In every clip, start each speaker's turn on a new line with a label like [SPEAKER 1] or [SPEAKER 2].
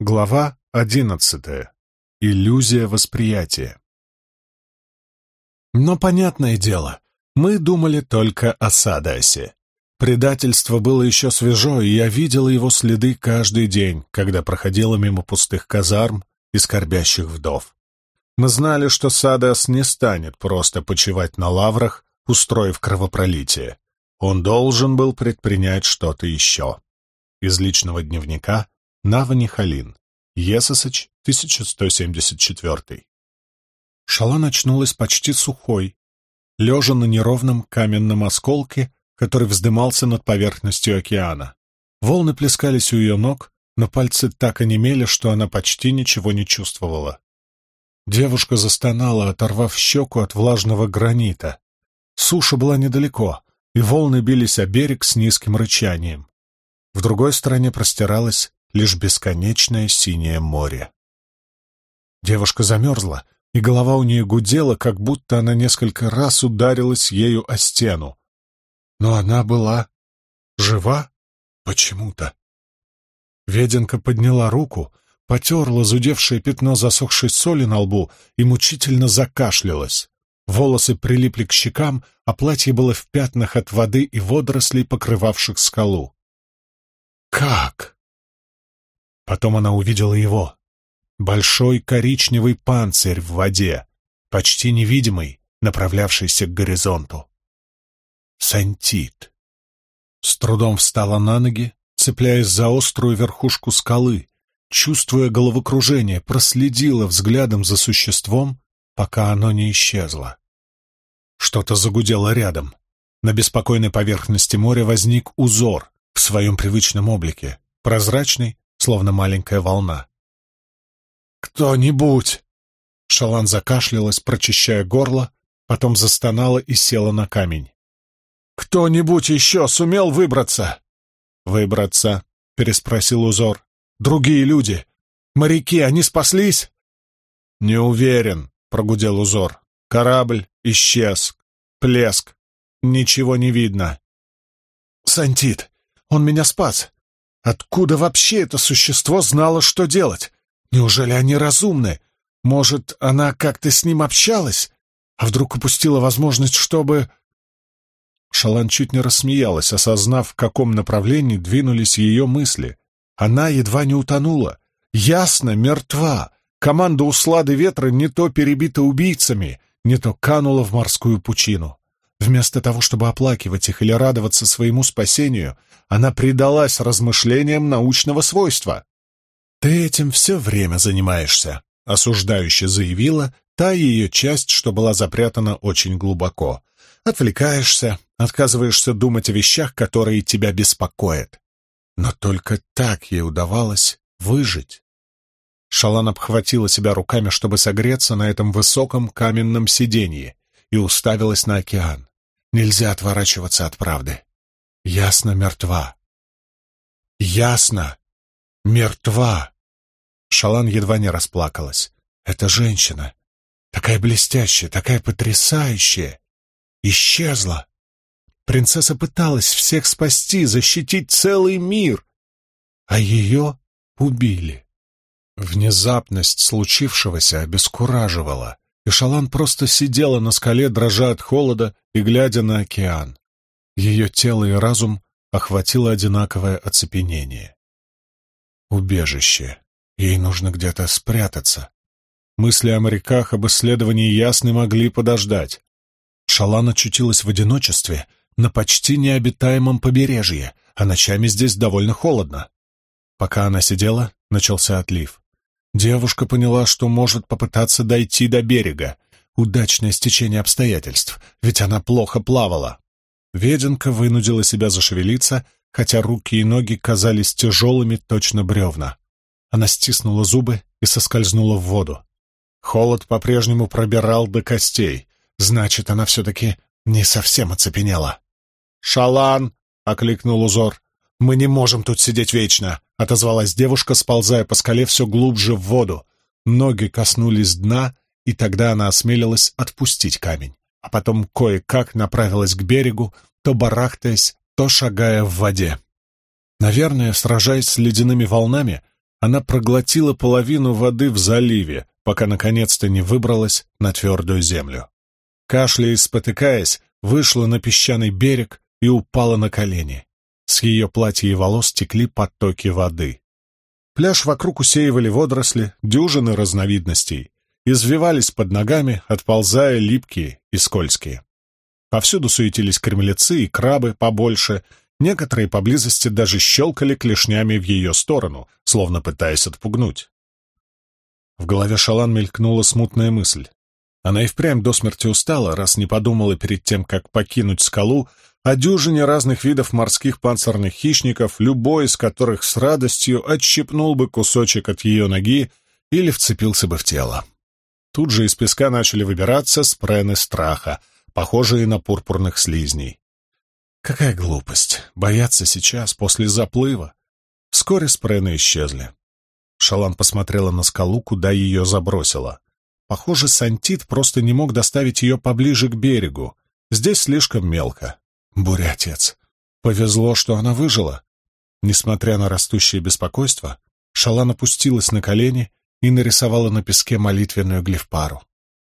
[SPEAKER 1] Глава одиннадцатая. Иллюзия восприятия. Но, понятное дело, мы думали только о Садасе. Предательство было еще свежо, и я видела его следы каждый день, когда проходила мимо пустых казарм и скорбящих вдов. Мы знали, что Садас не станет просто почивать на лаврах, устроив кровопролитие. Он должен был предпринять что-то еще. Из личного дневника Навани Халин. Есосыч, 1174. Шалан очнулась почти сухой, лежа на неровном каменном осколке, который вздымался над поверхностью океана. Волны плескались у ее ног, но пальцы так онемели, что она почти ничего не чувствовала. Девушка застонала, оторвав щеку от влажного гранита. Суша была недалеко, и волны бились о берег с низким рычанием. В другой стороне простиралось лишь бесконечное синее море. Девушка замерзла, и голова у нее гудела, как будто она несколько раз ударилась ею о стену. Но она была жива почему-то. Веденка подняла руку, потерла зудевшее пятно засохшей соли на лбу и мучительно закашлялась. Волосы прилипли к щекам, а платье было в пятнах от воды и водорослей, покрывавших скалу. «Как?» Потом она увидела его. Большой коричневый панцирь в воде, почти невидимый, направлявшийся к горизонту. Сантит. С трудом встала на ноги, цепляясь за острую верхушку скалы, чувствуя головокружение, проследила взглядом за существом, пока оно не исчезло. Что-то загудело рядом. На беспокойной поверхности моря возник узор в своем привычном облике, прозрачный, словно маленькая волна. «Кто-нибудь!» Шалан закашлялась, прочищая горло, потом застонала и села на камень. «Кто-нибудь еще сумел выбраться?» «Выбраться?» — переспросил узор. «Другие люди. Моряки, они спаслись?» «Не уверен», — прогудел узор. «Корабль исчез. Плеск. Ничего не видно». «Сантит, он меня спас. Откуда вообще это существо знало, что делать? Неужели они разумны? Может, она как-то с ним общалась? А вдруг упустила возможность, чтобы...» Шалан чуть не рассмеялась, осознав, в каком направлении двинулись ее мысли. Она едва не утонула. Ясно, мертва. Команда услады ветра не то перебита убийцами, не то канула в морскую пучину. Вместо того, чтобы оплакивать их или радоваться своему спасению, она предалась размышлениям научного свойства. «Ты этим все время занимаешься», — осуждающе заявила та ее часть, что была запрятана очень глубоко. «Отвлекаешься, отказываешься думать о вещах, которые тебя беспокоят». Но только так ей удавалось выжить. Шалан обхватила себя руками, чтобы согреться на этом высоком каменном сиденье, и уставилась на океан. Нельзя отворачиваться от правды. Ясно мертва. Ясно мертва. Шалан едва не расплакалась. Эта женщина, такая блестящая, такая потрясающая, исчезла. Принцесса пыталась всех спасти, защитить целый мир, а ее убили. Внезапность случившегося обескураживала, Шалан просто сидела на скале, дрожа от холода и глядя на океан. Ее тело и разум охватило одинаковое оцепенение. Убежище. Ей нужно где-то спрятаться. Мысли о моряках, об исследовании ясны могли подождать. Шалан очутилась в одиночестве на почти необитаемом побережье, а ночами здесь довольно холодно. Пока она сидела, начался отлив. Девушка поняла, что может попытаться дойти до берега. Удачное стечение обстоятельств, ведь она плохо плавала. Веденка вынудила себя зашевелиться, хотя руки и ноги казались тяжелыми, точно бревна. Она стиснула зубы и соскользнула в воду. Холод по-прежнему пробирал до костей. Значит, она все-таки не совсем оцепенела. «Шалан!» — окликнул узор. «Мы не можем тут сидеть вечно!» — отозвалась девушка, сползая по скале все глубже в воду. Ноги коснулись дна, и тогда она осмелилась отпустить камень, а потом кое-как направилась к берегу, то барахтаясь, то шагая в воде. Наверное, сражаясь с ледяными волнами, она проглотила половину воды в заливе, пока наконец-то не выбралась на твердую землю. Кашляя и спотыкаясь, вышла на песчаный берег и упала на колени. С ее платья и волос текли потоки воды. Пляж вокруг усеивали водоросли, дюжины разновидностей. Извивались под ногами, отползая липкие и скользкие. Повсюду суетились кремлецы и крабы побольше, некоторые поблизости даже щелкали клешнями в ее сторону, словно пытаясь отпугнуть. В голове Шалан мелькнула смутная мысль. Она и впрямь до смерти устала, раз не подумала перед тем, как покинуть скалу, о дюжине разных видов морских панцирных хищников, любой из которых с радостью отщипнул бы кусочек от ее ноги или вцепился бы в тело. Тут же из песка начали выбираться спрены страха, похожие на пурпурных слизней. Какая глупость! Бояться сейчас, после заплыва. Вскоре спрены исчезли. Шалан посмотрела на скалу, куда ее забросило. Похоже, Сантит просто не мог доставить ее поближе к берегу. Здесь слишком мелко. Буря, отец. Повезло, что она выжила. Несмотря на растущее беспокойство, Шалан опустилась на колени и нарисовала на песке молитвенную глифпару.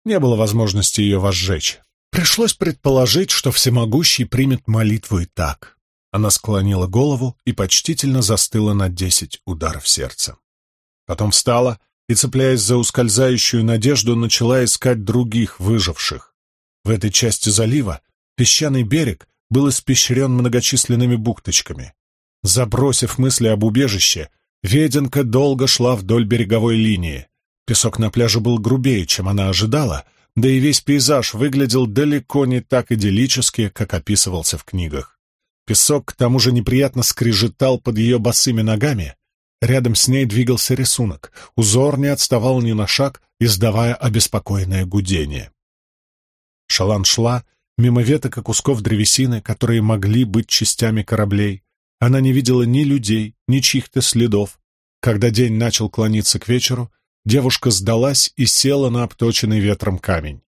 [SPEAKER 1] Не было возможности ее возжечь. Пришлось предположить, что всемогущий примет молитву и так. Она склонила голову и почтительно застыла на десять ударов сердца. Потом встала и, цепляясь за ускользающую надежду, начала искать других выживших. В этой части залива песчаный берег был испещрен многочисленными бухточками. Забросив мысли об убежище, Веденка долго шла вдоль береговой линии. Песок на пляже был грубее, чем она ожидала, да и весь пейзаж выглядел далеко не так идиллически, как описывался в книгах. Песок к тому же неприятно скрежетал под ее босыми ногами, Рядом с ней двигался рисунок. Узор не отставал ни на шаг, издавая обеспокоенное гудение. Шалан шла мимо веток и кусков древесины, которые могли быть частями кораблей. Она не видела ни людей, ни чьих-то следов. Когда день начал клониться к вечеру, девушка сдалась и села на обточенный ветром камень.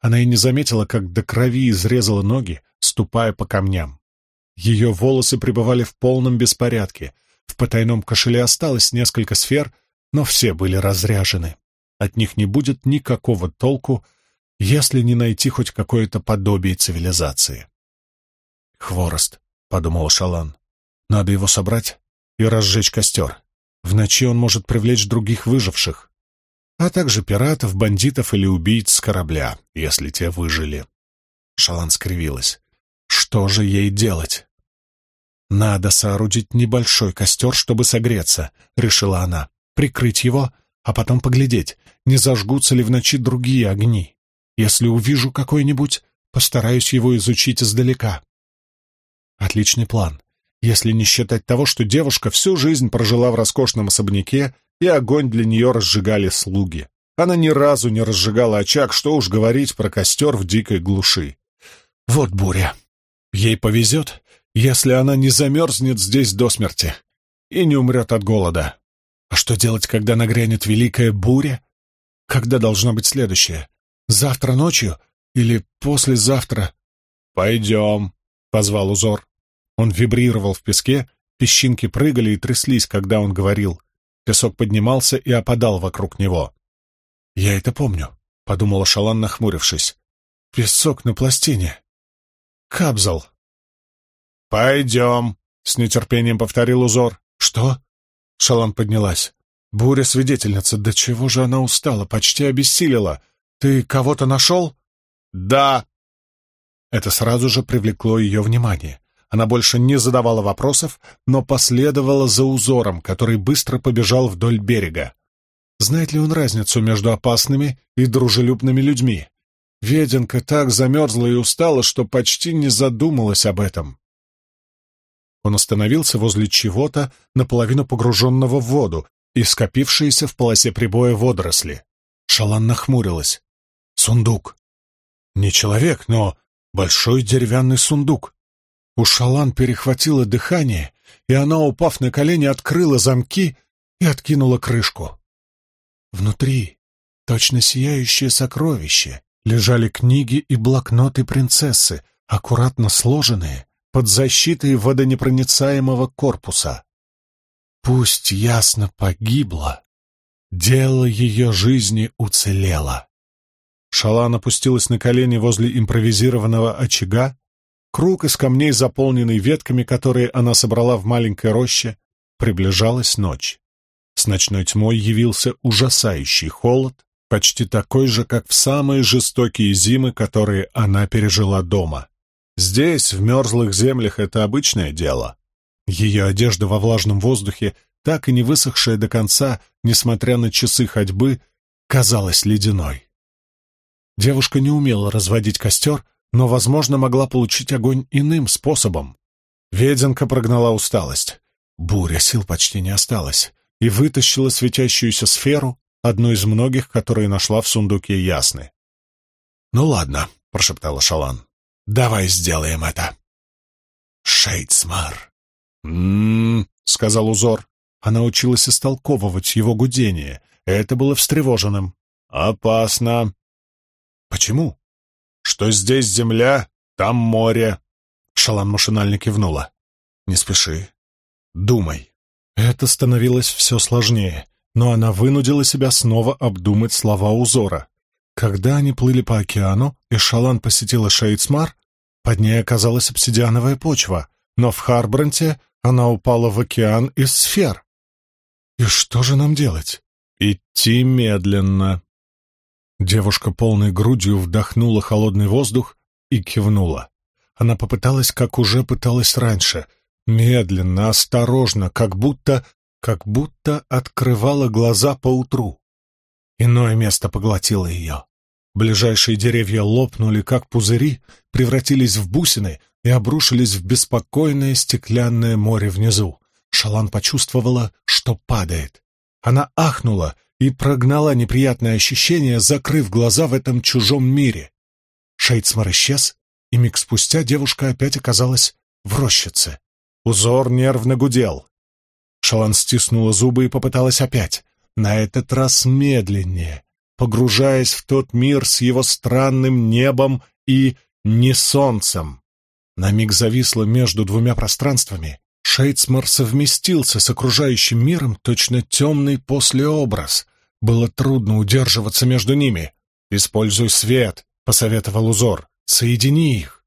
[SPEAKER 1] Она и не заметила, как до крови изрезала ноги, ступая по камням. Ее волосы пребывали в полном беспорядке, в потайном кошеле осталось несколько сфер, но все были разряжены. От них не будет никакого толку, если не найти хоть какое-то подобие цивилизации. «Хворост», — подумал Шалан. «Надо его собрать и разжечь костер. В ночи он может привлечь других выживших, а также пиратов, бандитов или убийц с корабля, если те выжили». Шалан скривилась. «Что же ей делать?» «Надо соорудить небольшой костер, чтобы согреться», — решила она. «Прикрыть его, а потом поглядеть, не зажгутся ли в ночи другие огни. Если увижу какой-нибудь, постараюсь его изучить издалека». Отличный план, если не считать того, что девушка всю жизнь прожила в роскошном особняке, и огонь для нее разжигали слуги. Она ни разу не разжигала очаг, что уж говорить про костер в дикой глуши. Вот буря. Ей повезет, если она не замерзнет здесь до смерти и не умрет от голода. А что делать, когда нагрянет великая буря? Когда должна быть следующая? Завтра ночью или послезавтра? «Пойдем», — позвал узор. Он вибрировал в песке, песчинки прыгали и тряслись, когда он говорил. Песок поднимался и опадал вокруг него. «Я это помню», — подумала Шалан, нахмурившись. «Песок на пластине. Кабзал».
[SPEAKER 2] «Пойдем», — с нетерпением повторил узор.
[SPEAKER 1] «Что?» — Шалан поднялась. «Буря-свидетельница, до чего же она устала, почти обессилила. Ты кого-то нашел?»
[SPEAKER 2] «Да».
[SPEAKER 1] Это сразу же привлекло ее внимание. Она больше не задавала вопросов, но последовала за узором, который быстро побежал вдоль берега. Знает ли он разницу между опасными и дружелюбными людьми? Веденка так замерзла и устала, что почти не задумалась об этом. Он остановился возле чего-то, наполовину погруженного в воду, и скопившиеся в полосе прибоя водоросли. Шалан нахмурилась. Сундук. Не человек, но большой деревянный сундук. У Шалан перехватило дыхание, и она, упав на колени, открыла замки и откинула крышку. Внутри, точно сияющее сокровище, лежали книги и блокноты принцессы, аккуратно сложенные, под защитой водонепроницаемого корпуса. пусть ясно погибла, дело ее жизни уцелело. Шалан опустилась на колени возле импровизированного очага, круг из камней, заполненный ветками, которые она собрала в маленькой роще, приближалась ночь. С ночной тьмой явился ужасающий холод, почти такой же, как в самые жестокие зимы, которые она пережила дома. Здесь, в мерзлых землях, это обычное дело. Ее одежда во влажном воздухе, так и не высохшая до конца, несмотря на часы ходьбы, казалась ледяной. Девушка не умела разводить костер, но, возможно, могла получить огонь иным способом. Веденка прогнала усталость. Буря сил почти не осталось, и вытащила светящуюся сферу, одну из многих, которые нашла в сундуке Ясны. «Ну ладно», — прошептала Шалан, — «давай сделаем это». «Шейдсмар», «М-м-м», сказал узор. Она училась истолковывать его гудение. Это было встревоженным. «Опасно». «Почему?» «Что здесь земля, там море». Шалан машинально кивнула. «Не спеши. Думай». Это становилось все сложнее, но она вынудила себя снова обдумать слова узора. Когда они плыли по океану, и Шалан посетила Шейцмар, под ней оказалась обсидиановая почва, но в Харбранте она упала в океан из сфер. И что же нам делать? Идти медленно. Девушка полной грудью вдохнула холодный воздух и кивнула. Она попыталась, как уже пыталась раньше, медленно, осторожно, как будто, как будто открывала глаза поутру. Иное место поглотило ее. Ближайшие деревья лопнули, как пузыри, превратились в бусины и обрушились в беспокойное стеклянное море внизу. Шалан почувствовала, что падает. Она ахнула и прогнала неприятное ощущение, закрыв глаза в этом чужом мире. Шейцмар исчез, и миг спустя девушка опять оказалась в рощице. Узор нервно гудел. Шалан стиснула зубы и попыталась опять, на этот раз медленнее, погружаясь в тот мир с его странным небом и не солнцем. На миг зависла между двумя пространствами. Шейцмар совместился с окружающим миром точно темный послеобраз. Было трудно удерживаться между ними. «Используй свет», — посоветовал узор. «Соедини их».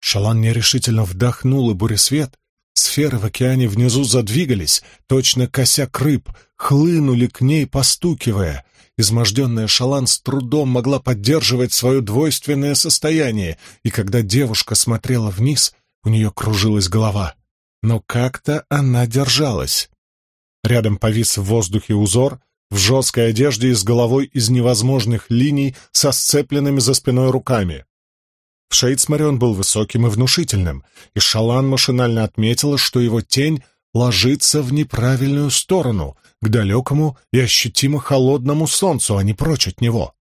[SPEAKER 1] Шалан нерешительно вдохнул и буресвет. Сферы в океане внизу задвигались, точно косяк рыб, хлынули к ней, постукивая. Изможденная Шалан с трудом могла поддерживать свое двойственное состояние, и когда девушка смотрела вниз, у нее кружилась голова. Но как-то она держалась. Рядом повис в воздухе узор, в жесткой одежде и с головой из невозможных линий со сцепленными за спиной руками. В Шейдсморе он был высоким и внушительным, и Шалан машинально отметила, что его тень ложится в неправильную сторону, к далекому и ощутимо холодному солнцу, а не прочь от него.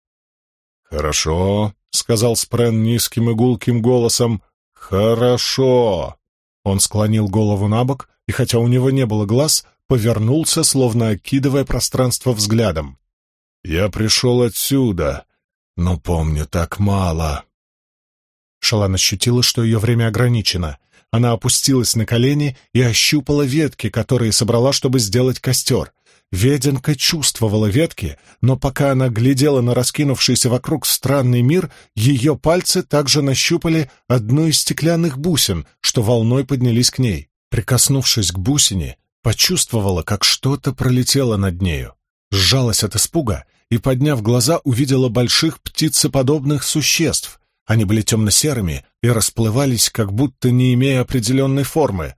[SPEAKER 1] «Хорошо», — сказал Спрен низким и гулким голосом. «Хорошо». Он склонил голову на бок, и хотя у него не было глаз, повернулся, словно окидывая пространство взглядом. «Я пришел отсюда, но помню так мало». Шалан ощутила, что ее время ограничено. Она опустилась на колени и ощупала ветки, которые собрала, чтобы сделать костер. Веденка чувствовала ветки, но пока она глядела на раскинувшийся вокруг странный мир, ее пальцы также нащупали одну из стеклянных бусин, что волной поднялись к ней. Прикоснувшись к бусине, почувствовала, как что-то пролетело над нею. Сжалась от испуга и, подняв глаза, увидела больших птицеподобных существ. Они были темно-серыми и расплывались, как будто не имея определенной формы.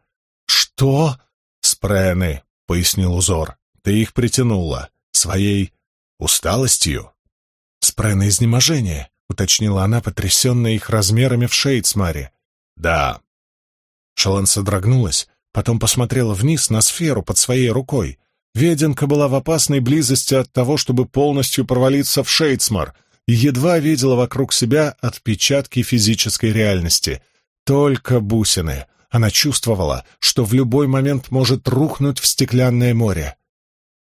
[SPEAKER 1] «Что?» «Спрены», — пояснил узор. Ты их притянула своей усталостью. Спрены изнеможения, уточнила она, потрясенная их размерами в Шейдсмаре. Да. Шалан содрогнулась, потом посмотрела вниз на сферу под своей рукой. Веденка была в опасной близости от того, чтобы полностью провалиться в Шейдсмар, и едва видела вокруг себя отпечатки физической реальности. Только бусины. Она чувствовала, что в любой момент может рухнуть в стеклянное море.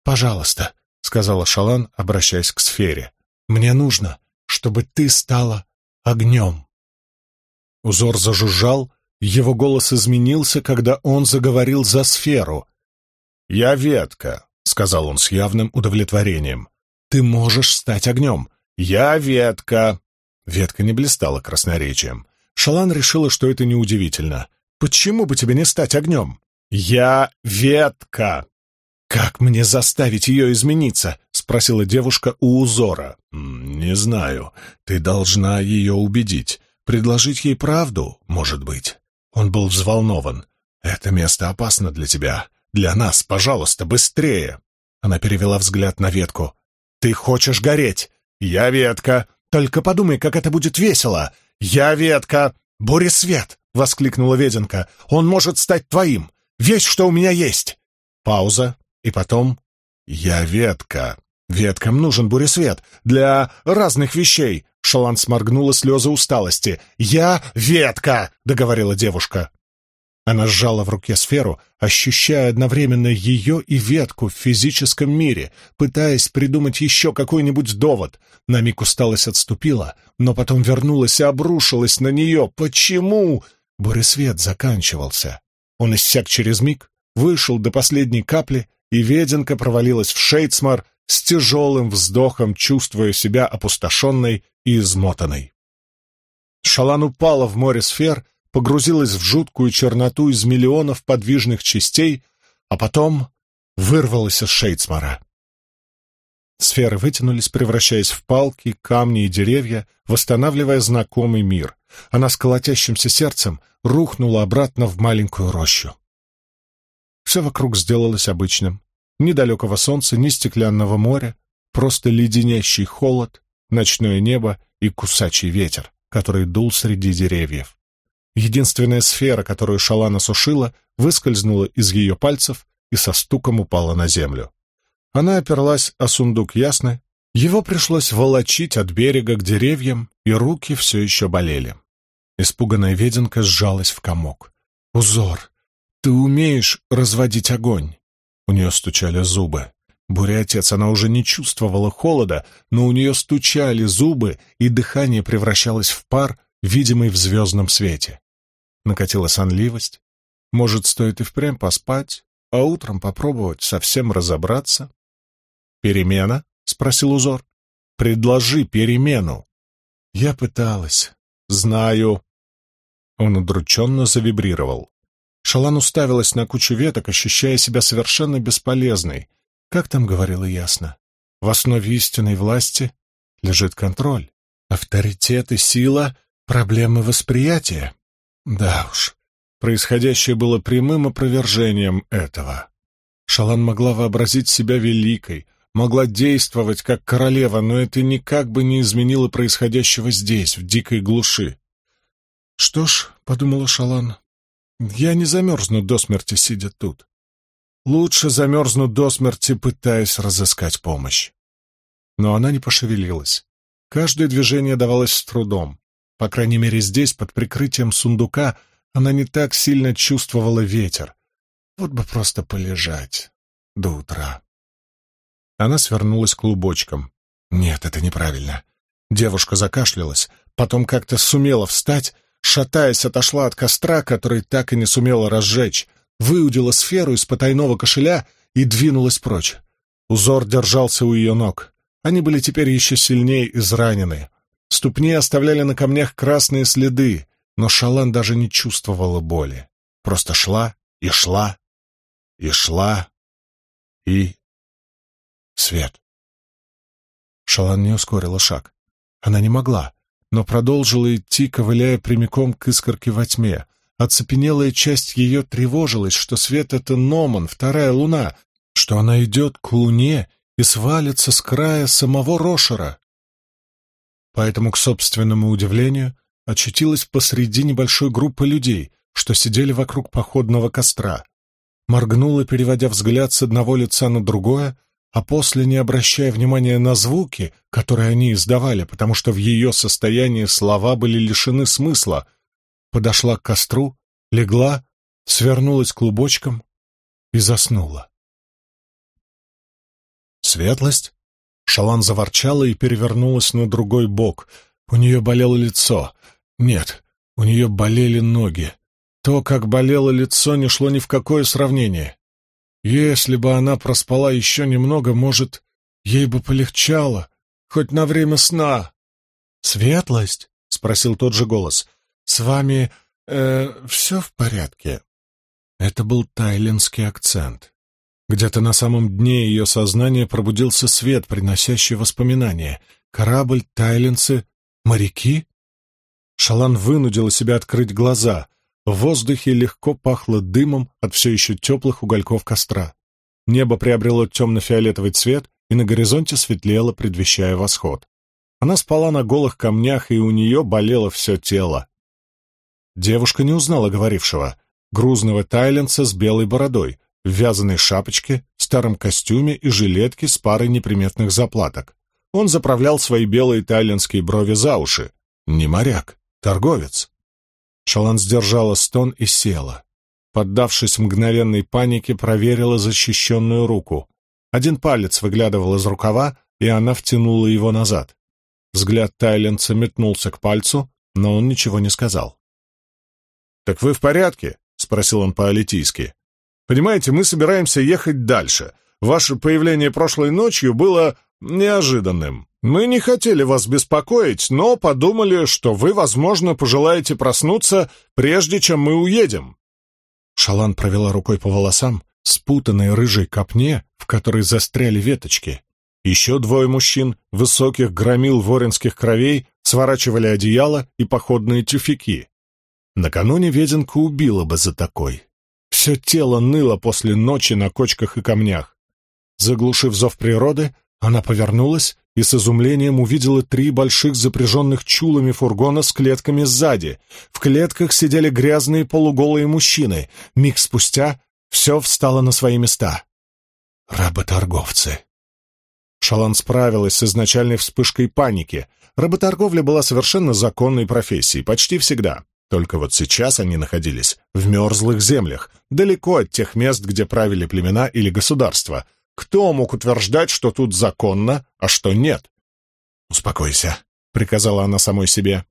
[SPEAKER 1] «Пожалуйста», — сказала Шалан, обращаясь к сфере, — «мне нужно, чтобы ты стала огнем». Узор зажужжал, его голос изменился, когда он заговорил за сферу. «Я ветка», — сказал он с явным удовлетворением. «Ты можешь стать огнем». «Я ветка». Ветка не блистала красноречием. Шалан решила, что это неудивительно. «Почему бы тебе не стать огнем?» «Я ветка». «Как мне заставить ее измениться?» — спросила девушка у узора. «Не знаю. Ты должна ее убедить. Предложить ей правду, может быть». Он был взволнован. «Это место опасно для тебя. Для нас, пожалуйста, быстрее!» Она перевела взгляд на ветку. «Ты хочешь гореть?» «Я ветка!» «Только подумай, как это будет весело!» «Я ветка!» «Буресвет!» — воскликнула Веденка. «Он может стать твоим! Весь, что у меня есть!» Пауза, и потом «Я ветка. Веткам нужен буресвет для разных вещей». Шалан сморгнула слезы усталости. «Я ветка!» — договорила девушка. Она сжала в руке сферу, ощущая одновременно ее и ветку в физическом мире, пытаясь придумать еще какой-нибудь довод. На миг усталость отступила, но потом вернулась и обрушилась на нее. Почему? Буресвет заканчивался. Он иссяк через миг, вышел до последней капли и Веденка провалилась в Шейцмар с тяжелым вздохом, чувствуя себя опустошенной и измотанной. Шалан упала в море сфер, погрузилась в жуткую черноту из миллионов подвижных частей, а потом вырвалась из Шейцмара. Сферы вытянулись, превращаясь в палки, камни и деревья, восстанавливая знакомый мир. Она с колотящимся сердцем рухнула обратно в маленькую рощу. Все вокруг сделалось обычным. Ни далекого солнца, ни стеклянного моря, просто леденящий холод, ночное небо и кусачий ветер, который дул среди деревьев. Единственная сфера, которую Шалана сушила, выскользнула из ее пальцев и со стуком упала на землю. Она оперлась о сундук ясно, его пришлось волочить от берега к деревьям, и руки все еще болели. Испуганная веденка сжалась в комок. «Узор! «Ты умеешь разводить огонь!» У нее стучали зубы. Буря-отец, она уже не чувствовала холода, но у нее стучали зубы, и дыхание превращалось в пар, видимый в звездном свете. Накатила сонливость. Может, стоит и впрямь поспать, а утром попробовать совсем разобраться? «Перемена?» — спросил узор. «Предложи перемену». «Я пыталась. Знаю». Он удрученно завибрировал. Шалан уставилась на кучу веток, ощущая себя совершенно бесполезной. Как там говорила ясно? В основе истинной власти лежит контроль. Авторитет и сила — проблемы восприятия. Да уж, происходящее было прямым опровержением этого. Шалан могла вообразить себя великой, могла действовать как королева, но это никак бы не изменило происходящего здесь, в дикой глуши. «Что ж», — подумала Шалан, я не замерзну до смерти, сидя тут. Лучше замерзну до смерти, пытаясь разыскать помощь. Но она не пошевелилась. Каждое движение давалось с трудом. По крайней мере, здесь, под прикрытием сундука, она не так сильно чувствовала ветер. Вот бы просто полежать до утра. Она свернулась клубочком. Нет, это неправильно. Девушка закашлялась, потом как-то сумела встать, шатаясь, отошла от костра, который так и не сумела разжечь, выудила сферу из потайного кошеля и двинулась прочь. Узор держался у ее ног. Они были теперь еще сильнее изранены. Ступни оставляли на камнях красные следы, но Шалан даже не чувствовала боли. Просто шла и шла, и шла, и... Свет. Шалан не ускорила шаг. Она не могла но продолжила идти, ковыляя прямиком к искорке во тьме. Оцепенелая часть ее тревожилась, что свет — это Номан, вторая луна, что она идет к луне и свалится с края самого Рошера. Поэтому, к собственному удивлению, очутилась посреди небольшой группы людей, что сидели вокруг походного костра. Моргнула, переводя взгляд с одного лица на другое, а после, не обращая внимания на звуки, которые они издавали, потому что в ее состоянии слова были лишены смысла, подошла к костру, легла, свернулась клубочком и заснула. Светлость? Шалан заворчала и перевернулась на другой бок. У нее болело лицо. Нет, у нее болели ноги. То, как болело лицо, не шло ни в какое сравнение. Если бы она проспала еще немного, может, ей бы полегчало, хоть на время сна. «Светлость?» — спросил тот же голос. «С вами э, все в порядке?» Это был тайлинский акцент. Где-то на самом дне ее сознания пробудился свет, приносящий воспоминания. Корабль, тайленцы, моряки? Шалан вынудила себя открыть глаза. В воздухе легко пахло дымом от все еще теплых угольков костра. Небо приобрело темно-фиолетовый цвет, и на горизонте светлело, предвещая восход. Она спала на голых камнях, и у нее болело все тело. Девушка не узнала говорившего. Грузного тайленца с белой бородой, в вязаной шапочке, старом костюме и жилетке с парой неприметных заплаток. Он заправлял свои белые тайлинские брови за уши. Не моряк, торговец. Шалан сдержала стон и села. Поддавшись мгновенной панике, проверила защищенную руку. Один палец выглядывал из рукава, и она втянула его назад. Взгляд тайленца метнулся к пальцу, но он ничего не сказал. «Так вы в порядке?» — спросил он по-алитийски. «Понимаете, мы собираемся ехать дальше. Ваше появление прошлой ночью было неожиданным. Мы не хотели вас беспокоить, но подумали, что вы, возможно, пожелаете проснуться, прежде чем мы уедем». Шалан провела рукой по волосам, спутанной рыжей копне, в которой застряли веточки. Еще двое мужчин, высоких громил воринских кровей, сворачивали одеяло и походные тюфяки. Накануне Веденка убила бы за такой. Все тело ныло после ночи на кочках и камнях. Заглушив зов природы, она повернулась и с изумлением увидела три больших запряженных чулами фургона с клетками сзади. В клетках сидели грязные полуголые мужчины. Миг спустя все встало на свои места. Работорговцы. Шалан справилась с изначальной вспышкой паники. Работорговля была совершенно законной профессией, почти всегда. Только вот сейчас они находились в мерзлых землях, далеко от тех мест, где правили племена или государства — кто мог утверждать, что тут законно, а что нет? «Успокойся», — приказала она самой себе.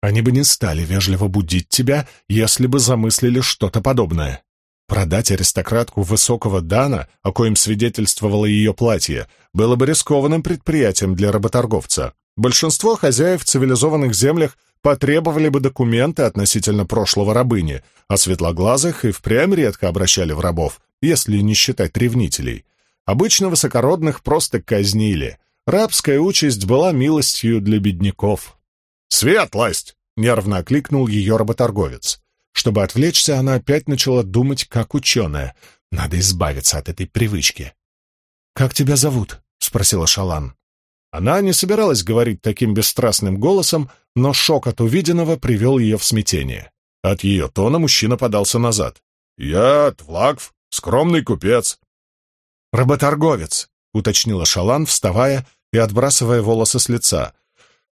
[SPEAKER 1] «Они бы не стали вежливо будить тебя, если бы замыслили что-то подобное. Продать аристократку высокого дана, о коем свидетельствовало ее платье, было бы рискованным предприятием для работорговца. Большинство хозяев в цивилизованных землях потребовали бы документы относительно прошлого рабыни, а светлоглазых и впрямь редко обращали в рабов, если не считать ревнителей. Обычно высокородных просто казнили. Рабская участь была милостью для бедняков. «Светлость!» — нервно окликнул ее работорговец. Чтобы отвлечься, она опять начала думать, как ученая. Надо избавиться от этой привычки. «Как тебя зовут?» — спросила Шалан. Она не собиралась говорить таким бесстрастным голосом, но шок от увиденного привел ее в смятение. От ее тона мужчина подался назад. «Я Твлакв, скромный купец. «Работорговец», — уточнила Шалан, вставая и отбрасывая волосы с лица.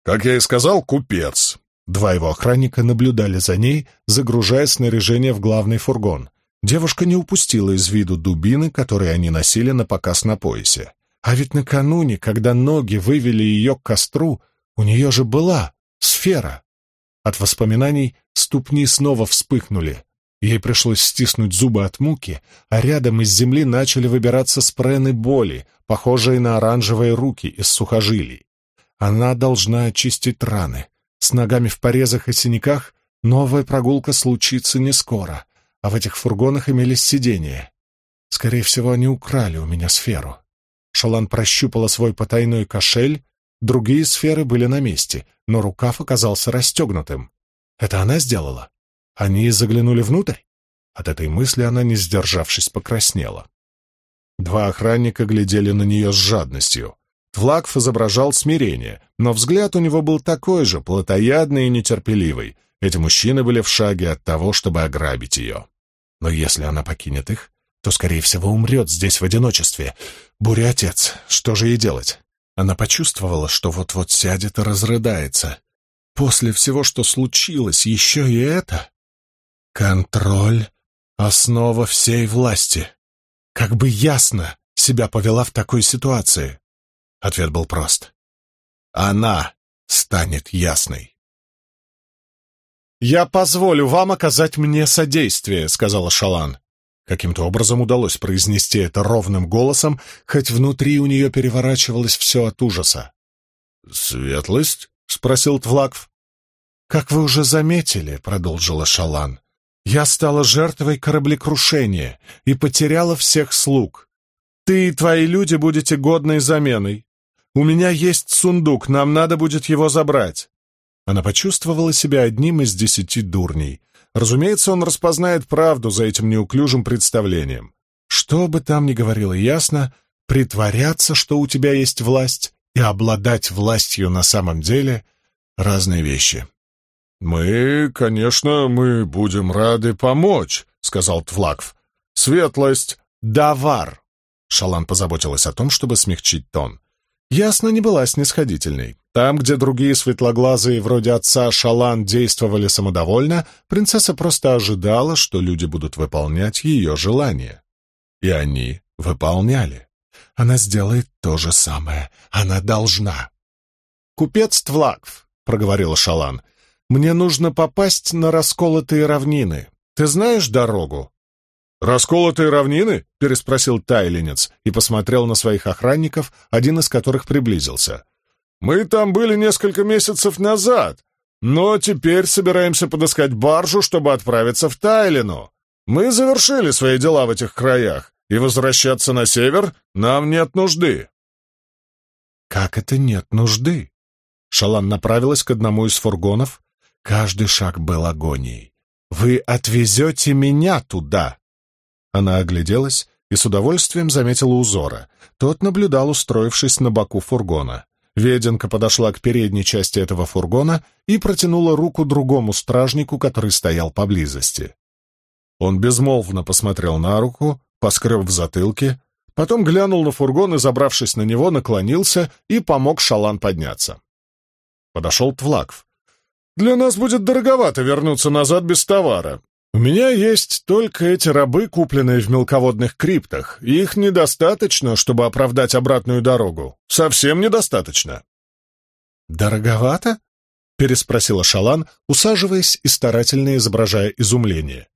[SPEAKER 2] «Как я и сказал, купец».
[SPEAKER 1] Два его охранника наблюдали за ней, загружая снаряжение в главный фургон. Девушка не упустила из виду дубины, которые они носили на показ на поясе. А ведь накануне, когда ноги вывели ее к костру, у нее же была сфера. От воспоминаний ступни снова вспыхнули. Ей пришлось стиснуть зубы от муки, а рядом из земли начали выбираться спрены боли, похожие на оранжевые руки из сухожилий. Она должна очистить раны. С ногами в порезах и синяках новая прогулка случится не скоро, а в этих фургонах имелись сиденья. Скорее всего, они украли у меня сферу. Шалан прощупала свой потайной кошель, другие сферы были на месте, но рукав оказался расстегнутым. Это она сделала? Они заглянули внутрь? От этой мысли она, не сдержавшись, покраснела. Два охранника глядели на нее с жадностью. Твлакф изображал смирение, но взгляд у него был такой же, плотоядный и нетерпеливый. Эти мужчины были в шаге от того, чтобы ограбить ее. Но если она покинет их, то, скорее всего, умрет здесь в одиночестве. Буря отец, что же ей делать? Она почувствовала, что вот-вот сядет и разрыдается. После всего, что случилось, еще и это... Контроль — основа всей власти. Как бы ясно себя повела в такой ситуации? Ответ был прост. Она станет ясной. «Я позволю вам оказать мне содействие», — сказала Шалан. Каким-то образом удалось произнести это ровным голосом, хоть внутри у нее переворачивалось все от ужаса.
[SPEAKER 2] «Светлость?»
[SPEAKER 1] — спросил Твлакв. «Как вы уже заметили», — продолжила Шалан, — «я стала жертвой кораблекрушения и потеряла всех слуг. Ты и твои люди будете годной заменой. У меня есть сундук, нам надо будет его забрать». Она почувствовала себя одним из десяти дурней. Разумеется, он распознает правду за этим неуклюжим представлением. Что бы там ни говорило ясно, притворяться, что у тебя есть власть, и обладать властью на самом деле — разные вещи.
[SPEAKER 2] «Мы, конечно, мы будем рады помочь», — сказал Твлакв. «Светлость,
[SPEAKER 1] давар!» Шалан позаботилась о том, чтобы смягчить тон. Ясно не была снисходительной. Там, где другие светлоглазые, вроде отца Шалан, действовали самодовольно, принцесса просто ожидала, что люди будут выполнять ее желания. И они выполняли. Она сделает то же самое. Она должна. «Купец Твлакв», — проговорила Шалан, — «мне нужно попасть на расколотые равнины. Ты знаешь дорогу?»
[SPEAKER 2] «Расколотые равнины?»
[SPEAKER 1] — переспросил тайленец и посмотрел на своих охранников, один из которых приблизился.
[SPEAKER 2] Мы там были несколько месяцев назад, но теперь собираемся подыскать баржу, чтобы отправиться в Тайлину. Мы завершили свои дела в этих краях, и возвращаться на север нам нет нужды».
[SPEAKER 1] «Как это нет нужды?» Шалан направилась к одному из фургонов. Каждый шаг был агонией. «Вы отвезете меня туда!» Она огляделась и с удовольствием заметила узора. Тот наблюдал, устроившись на боку фургона. Веденка подошла к передней части этого фургона и протянула руку другому стражнику, который стоял поблизости. Он безмолвно посмотрел на руку, поскреб в затылке, потом глянул на фургон и, забравшись на него, наклонился и помог Шалан подняться. Подошел Твлакв. «Для нас будет дороговато вернуться назад без товара. У меня есть только эти рабы, купленные в мелководных криптах, и их недостаточно, чтобы оправдать обратную дорогу. Совсем недостаточно. «Дороговато?» — переспросила Шалан, усаживаясь и старательно изображая изумление.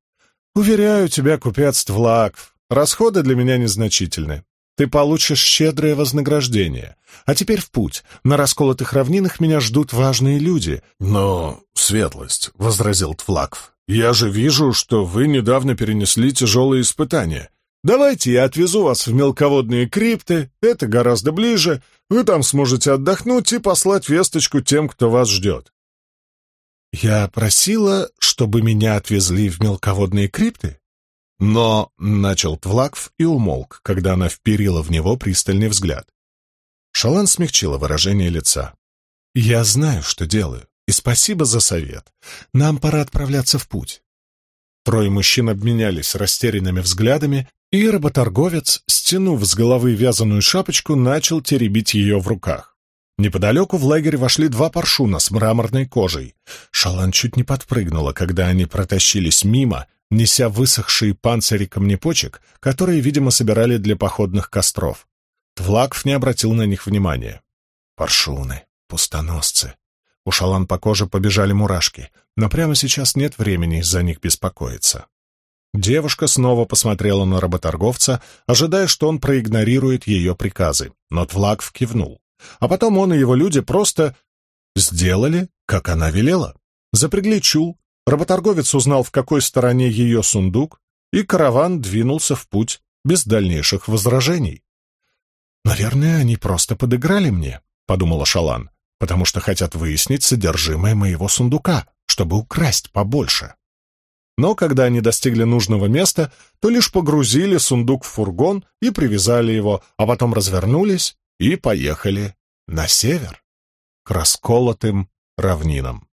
[SPEAKER 1] «Уверяю тебя, купец Твлакв, расходы для меня незначительны. Ты получишь щедрое вознаграждение. А теперь в путь. На расколотых равнинах меня ждут важные люди».
[SPEAKER 2] «Но, светлость», — возразил Твлакв, «Я же вижу, что вы недавно перенесли тяжелые испытания.
[SPEAKER 1] Давайте я отвезу вас в мелководные крипты, это гораздо ближе, вы там сможете отдохнуть и послать весточку тем, кто вас ждет». «Я просила, чтобы меня отвезли в мелководные крипты?» Но начал Твлакв и умолк, когда она вперила в него пристальный взгляд. Шалан смягчила выражение лица. «Я знаю, что делаю. И спасибо за совет. Нам пора отправляться в путь. Трое мужчин обменялись растерянными взглядами, и работорговец, стянув с головы вязаную шапочку, начал теребить ее в руках. Неподалеку в лагерь вошли два паршуна с мраморной кожей. Шалан чуть не подпрыгнула, когда они протащились мимо, неся высохшие панцири камнепочек, которые, видимо, собирали для походных костров. Твлаков не обратил на них внимания. Паршуны, пустоносцы, у Шалан по коже побежали мурашки, но прямо сейчас нет времени за них беспокоиться. Девушка снова посмотрела на работорговца, ожидая, что он проигнорирует ее приказы, но Твлак кивнул. А потом он и его люди просто сделали, как она велела. Запрягли чул, работорговец узнал, в какой стороне ее сундук, и караван двинулся в путь без дальнейших возражений. «Наверное, они просто подыграли мне», — подумала Шалан потому что хотят выяснить содержимое моего сундука, чтобы украсть побольше. Но когда они достигли нужного места, то лишь погрузили сундук в фургон и привязали его, а потом развернулись и поехали на север, к расколотым равнинам.